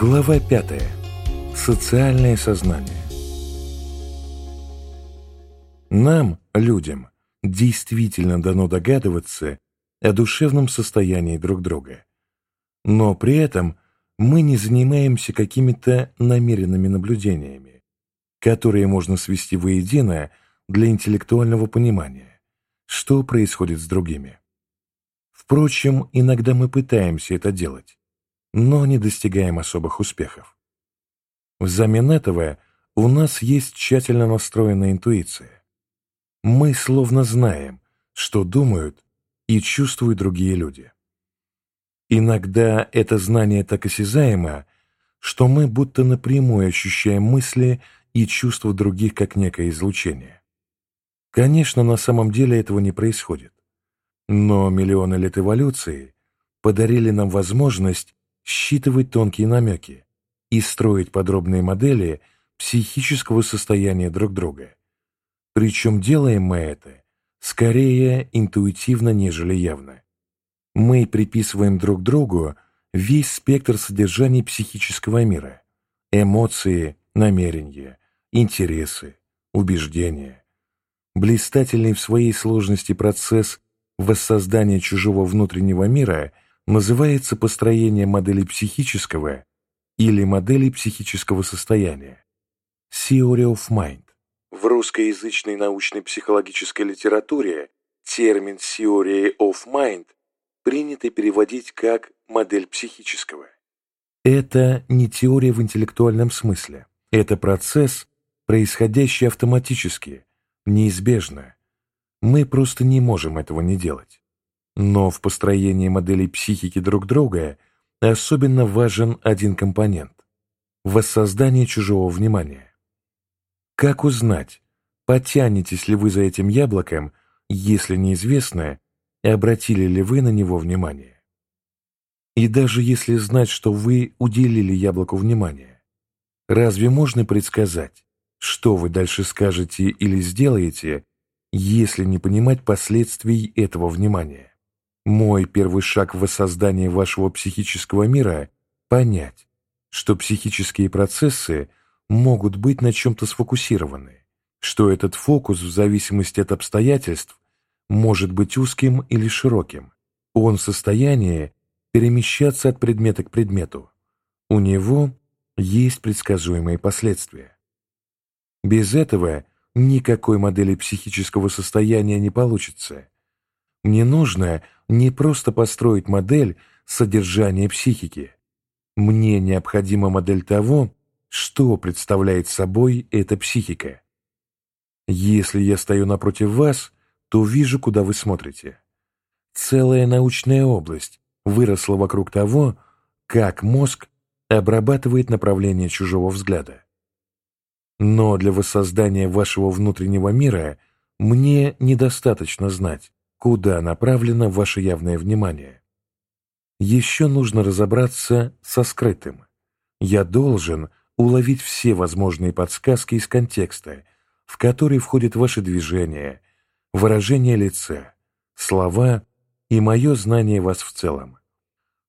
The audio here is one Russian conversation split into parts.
Глава 5. Социальное сознание. Нам, людям, действительно дано догадываться о душевном состоянии друг друга. Но при этом мы не занимаемся какими-то намеренными наблюдениями, которые можно свести воедино для интеллектуального понимания, что происходит с другими. Впрочем, иногда мы пытаемся это делать, но не достигаем особых успехов. Взамен этого у нас есть тщательно настроенная интуиция. Мы словно знаем, что думают и чувствуют другие люди. Иногда это знание так осязаемо, что мы будто напрямую ощущаем мысли и чувства других как некое излучение. Конечно, на самом деле этого не происходит. Но миллионы лет эволюции подарили нам возможность считывать тонкие намеки и строить подробные модели психического состояния друг друга. Причем делаем мы это скорее интуитивно, нежели явно. Мы приписываем друг другу весь спектр содержаний психического мира – эмоции, намерения, интересы, убеждения. Блистательный в своей сложности процесс воссоздания чужого внутреннего мира – называется построение модели психического или модели психического состояния. Theory of Mind. В русскоязычной научной психологической литературе термин Theory of Mind принято переводить как «модель психического». Это не теория в интеллектуальном смысле. Это процесс, происходящий автоматически, неизбежно. Мы просто не можем этого не делать. Но в построении моделей психики друг друга особенно важен один компонент – воссоздание чужого внимания. Как узнать, потянетесь ли вы за этим яблоком, если неизвестно, обратили ли вы на него внимание? И даже если знать, что вы уделили яблоку внимание, разве можно предсказать, что вы дальше скажете или сделаете, если не понимать последствий этого внимания? Мой первый шаг в воссоздании вашего психического мира – понять, что психические процессы могут быть на чем-то сфокусированы, что этот фокус в зависимости от обстоятельств может быть узким или широким. Он в состоянии перемещаться от предмета к предмету. У него есть предсказуемые последствия. Без этого никакой модели психического состояния не получится – мне нужно не просто построить модель содержания психики. Мне необходима модель того, что представляет собой эта психика. Если я стою напротив вас, то вижу, куда вы смотрите. Целая научная область выросла вокруг того, как мозг обрабатывает направление чужого взгляда. Но для воссоздания вашего внутреннего мира мне недостаточно знать, куда направлено ваше явное внимание. Еще нужно разобраться со скрытым. Я должен уловить все возможные подсказки из контекста, в который входит ваше движение, выражение лица, слова и мое знание вас в целом.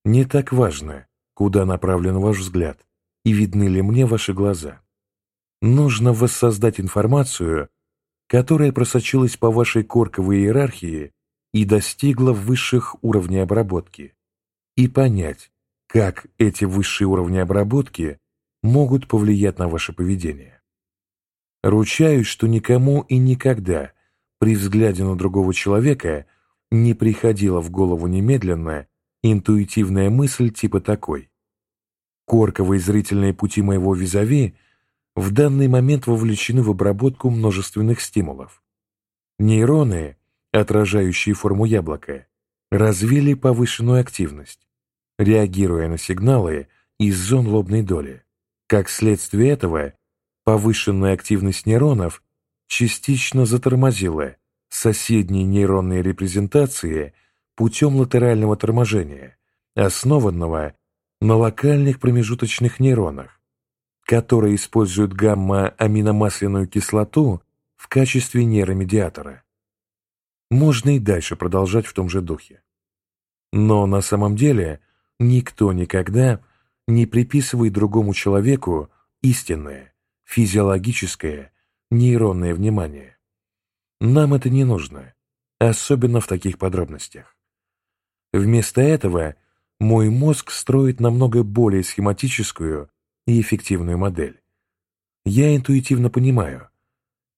Не так важно, куда направлен ваш взгляд и видны ли мне ваши глаза. Нужно воссоздать информацию, которая просочилась по вашей корковой иерархии и достигла высших уровней обработки, и понять, как эти высшие уровни обработки могут повлиять на ваше поведение. Ручаюсь, что никому и никогда при взгляде на другого человека не приходила в голову немедленно интуитивная мысль типа такой. Корковые зрительные пути моего визави в данный момент вовлечены в обработку множественных стимулов. Нейроны отражающие форму яблока, развили повышенную активность, реагируя на сигналы из зон лобной доли. Как следствие этого, повышенная активность нейронов частично затормозила соседние нейронные репрезентации путем латерального торможения, основанного на локальных промежуточных нейронах, которые используют гамма-аминомасляную кислоту в качестве нейромедиатора можно и дальше продолжать в том же духе. Но на самом деле никто никогда не приписывает другому человеку истинное, физиологическое, нейронное внимание. Нам это не нужно, особенно в таких подробностях. Вместо этого мой мозг строит намного более схематическую и эффективную модель. Я интуитивно понимаю,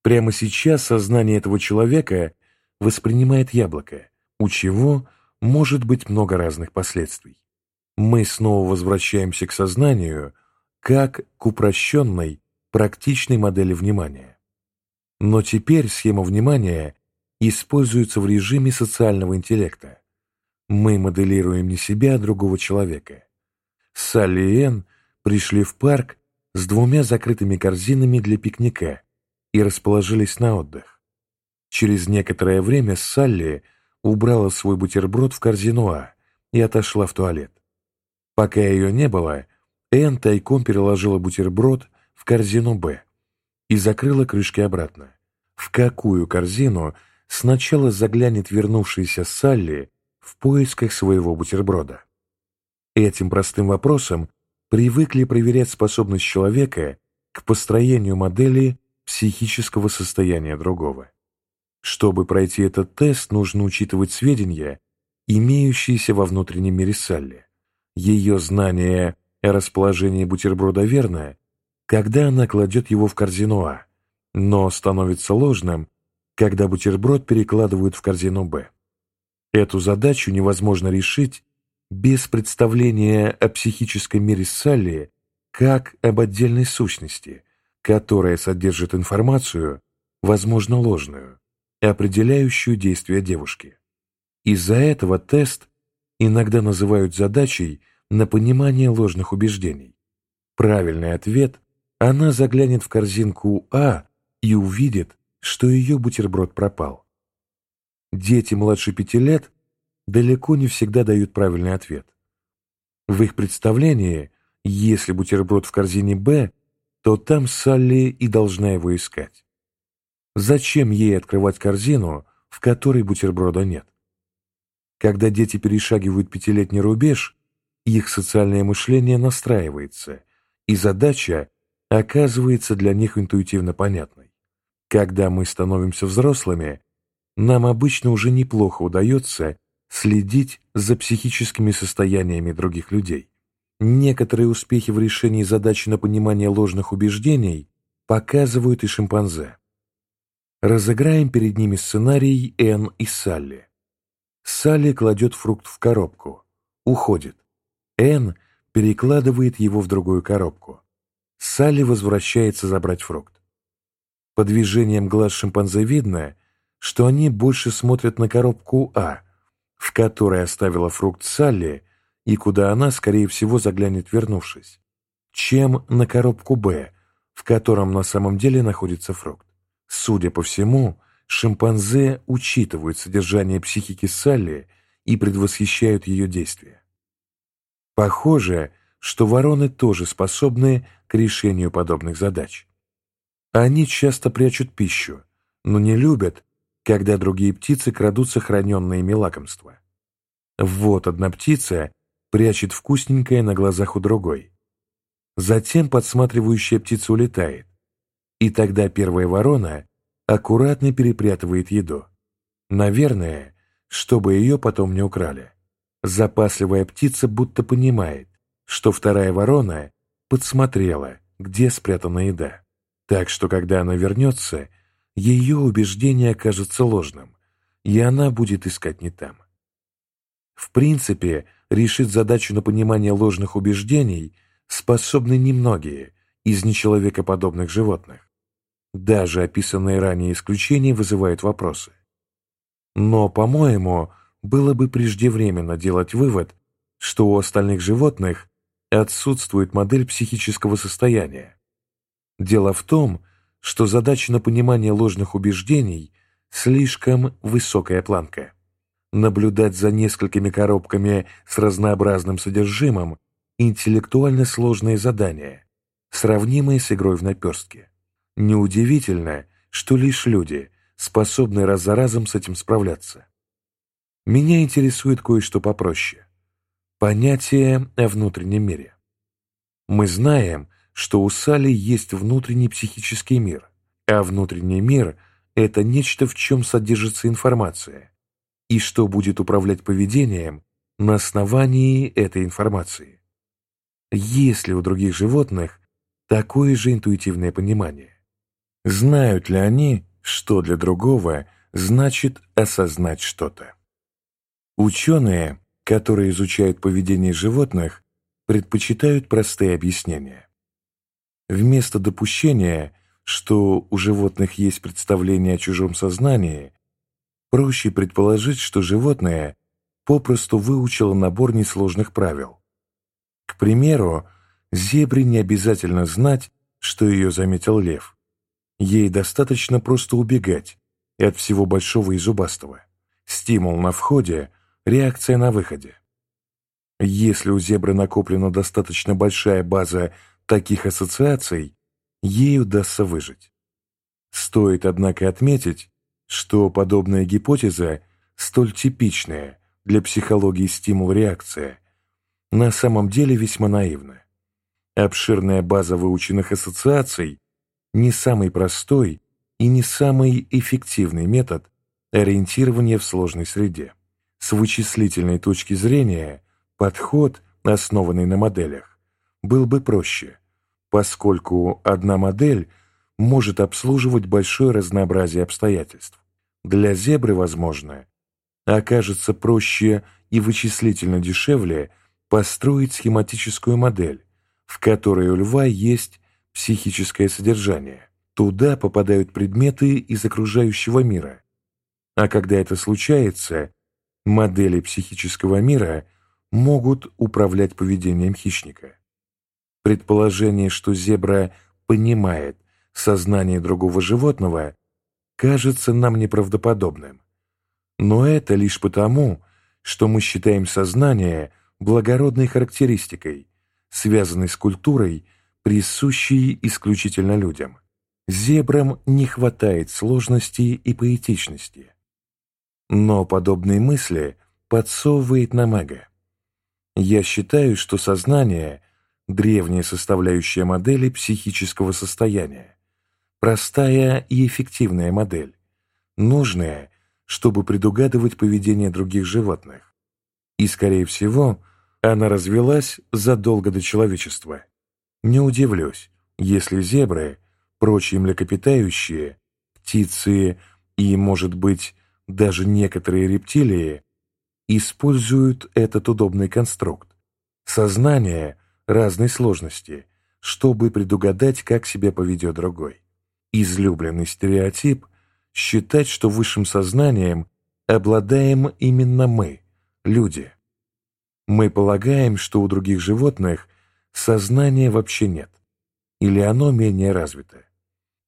прямо сейчас сознание этого человека воспринимает яблоко, у чего может быть много разных последствий. Мы снова возвращаемся к сознанию как к упрощенной, практичной модели внимания. Но теперь схема внимания используется в режиме социального интеллекта. Мы моделируем не себя, а другого человека. Салли и Энн пришли в парк с двумя закрытыми корзинами для пикника и расположились на отдых. Через некоторое время Салли убрала свой бутерброд в корзину А и отошла в туалет. Пока ее не было, Энн тайком переложила бутерброд в корзину Б и закрыла крышки обратно. В какую корзину сначала заглянет вернувшаяся Салли в поисках своего бутерброда? Этим простым вопросом привыкли проверять способность человека к построению модели психического состояния другого. Чтобы пройти этот тест, нужно учитывать сведения, имеющиеся во внутреннем мире Салли. Ее знание о расположении бутерброда верно, когда она кладет его в корзину А, но становится ложным, когда бутерброд перекладывают в корзину Б. Эту задачу невозможно решить без представления о психическом мире Салли как об отдельной сущности, которая содержит информацию, возможно, ложную, определяющую действия девушки. Из-за этого тест иногда называют задачей на понимание ложных убеждений. Правильный ответ – она заглянет в корзинку А и увидит, что ее бутерброд пропал. Дети младше пяти лет далеко не всегда дают правильный ответ. В их представлении, если бутерброд в корзине «Б», то там Салли и должна его искать. Зачем ей открывать корзину, в которой бутерброда нет? Когда дети перешагивают пятилетний рубеж, их социальное мышление настраивается, и задача оказывается для них интуитивно понятной. Когда мы становимся взрослыми, нам обычно уже неплохо удается следить за психическими состояниями других людей. Некоторые успехи в решении задачи на понимание ложных убеждений показывают и шимпанзе. Разыграем перед ними сценарий Энн и Салли. Салли кладет фрукт в коробку, уходит. Энн перекладывает его в другую коробку. Салли возвращается забрать фрукт. По движениям глаз шимпанзе видно, что они больше смотрят на коробку А, в которой оставила фрукт Салли и куда она, скорее всего, заглянет, вернувшись, чем на коробку Б, в котором на самом деле находится фрукт. Судя по всему, шимпанзе учитывают содержание психики Салли и предвосхищают ее действия. Похоже, что вороны тоже способны к решению подобных задач. Они часто прячут пищу, но не любят, когда другие птицы крадут сохраненные ими лакомства. Вот одна птица прячет вкусненькое на глазах у другой. Затем подсматривающая птица улетает, и тогда первая ворона аккуратно перепрятывает еду. Наверное, чтобы ее потом не украли. Запасливая птица будто понимает, что вторая ворона подсмотрела, где спрятана еда. Так что, когда она вернется, ее убеждение окажется ложным, и она будет искать не там. В принципе, решить задачу на понимание ложных убеждений способны немногие из нечеловекоподобных животных. Даже описанные ранее исключения вызывают вопросы. Но, по-моему, было бы преждевременно делать вывод, что у остальных животных отсутствует модель психического состояния. Дело в том, что задача на понимание ложных убеждений слишком высокая планка. Наблюдать за несколькими коробками с разнообразным содержимым – интеллектуально сложное задание, сравнимое с игрой в наперстке. Неудивительно, что лишь люди способны раз за разом с этим справляться. Меня интересует кое-что попроще. Понятие о внутреннем мире. Мы знаем, что у Сали есть внутренний психический мир, а внутренний мир – это нечто, в чем содержится информация, и что будет управлять поведением на основании этой информации. Есть ли у других животных такое же интуитивное понимание? Знают ли они, что для другого значит осознать что-то? Ученые, которые изучают поведение животных, предпочитают простые объяснения. Вместо допущения, что у животных есть представление о чужом сознании, проще предположить, что животное попросту выучило набор несложных правил. К примеру, зебре не обязательно знать, что ее заметил лев. Ей достаточно просто убегать и от всего большого и зубастого. Стимул на входе, реакция на выходе. Если у зебры накоплена достаточно большая база таких ассоциаций, ей удастся выжить. Стоит, однако, отметить, что подобная гипотеза столь типичная для психологии стимул-реакция, на самом деле весьма наивна. Обширная база выученных ассоциаций не самый простой и не самый эффективный метод ориентирования в сложной среде. С вычислительной точки зрения – Подход, основанный на моделях, был бы проще, поскольку одна модель может обслуживать большое разнообразие обстоятельств. Для зебры, возможно, окажется проще и вычислительно дешевле построить схематическую модель, в которой у льва есть психическое содержание. Туда попадают предметы из окружающего мира. А когда это случается, модели психического мира – могут управлять поведением хищника. Предположение, что зебра понимает сознание другого животного, кажется нам неправдоподобным. Но это лишь потому, что мы считаем сознание благородной характеристикой, связанной с культурой, присущей исключительно людям. Зебрам не хватает сложности и поэтичности. Но подобные мысли подсовывает нам эго. Я считаю, что сознание – древняя составляющая модели психического состояния, простая и эффективная модель, нужная, чтобы предугадывать поведение других животных. И, скорее всего, она развелась задолго до человечества. Не удивлюсь, если зебры, прочие млекопитающие, птицы и, может быть, даже некоторые рептилии используют этот удобный конструкт – сознание разной сложности, чтобы предугадать, как себя поведет другой. Излюбленный стереотип – считать, что высшим сознанием обладаем именно мы, люди. Мы полагаем, что у других животных сознания вообще нет, или оно менее развито.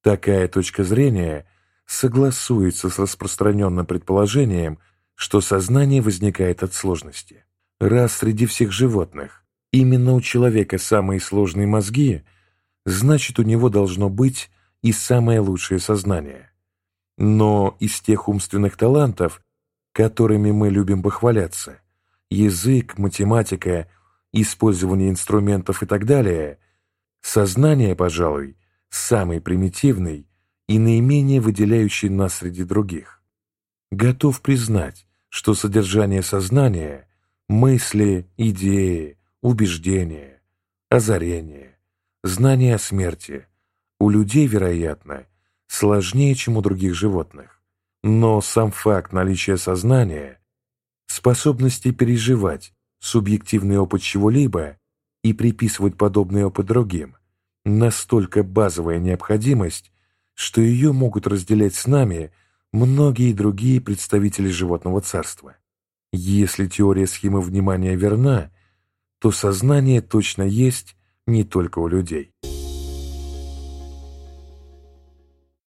Такая точка зрения согласуется с распространенным предположением – что сознание возникает от сложности. Раз среди всех животных именно у человека самые сложные мозги, значит у него должно быть и самое лучшее сознание. Но из тех умственных талантов, которыми мы любим похваляться, язык, математика, использование инструментов и так далее, сознание, пожалуй, самый примитивный и наименее выделяющий нас среди других готов признать, что содержание сознания, мысли, идеи, убеждения, озарения, знания о смерти у людей, вероятно, сложнее, чем у других животных. Но сам факт наличия сознания, способности переживать субъективный опыт чего-либо и приписывать подобный опыт другим, настолько базовая необходимость, что ее могут разделять с нами – многие другие представители животного царства. Если теория схемы внимания верна, то сознание точно есть не только у людей.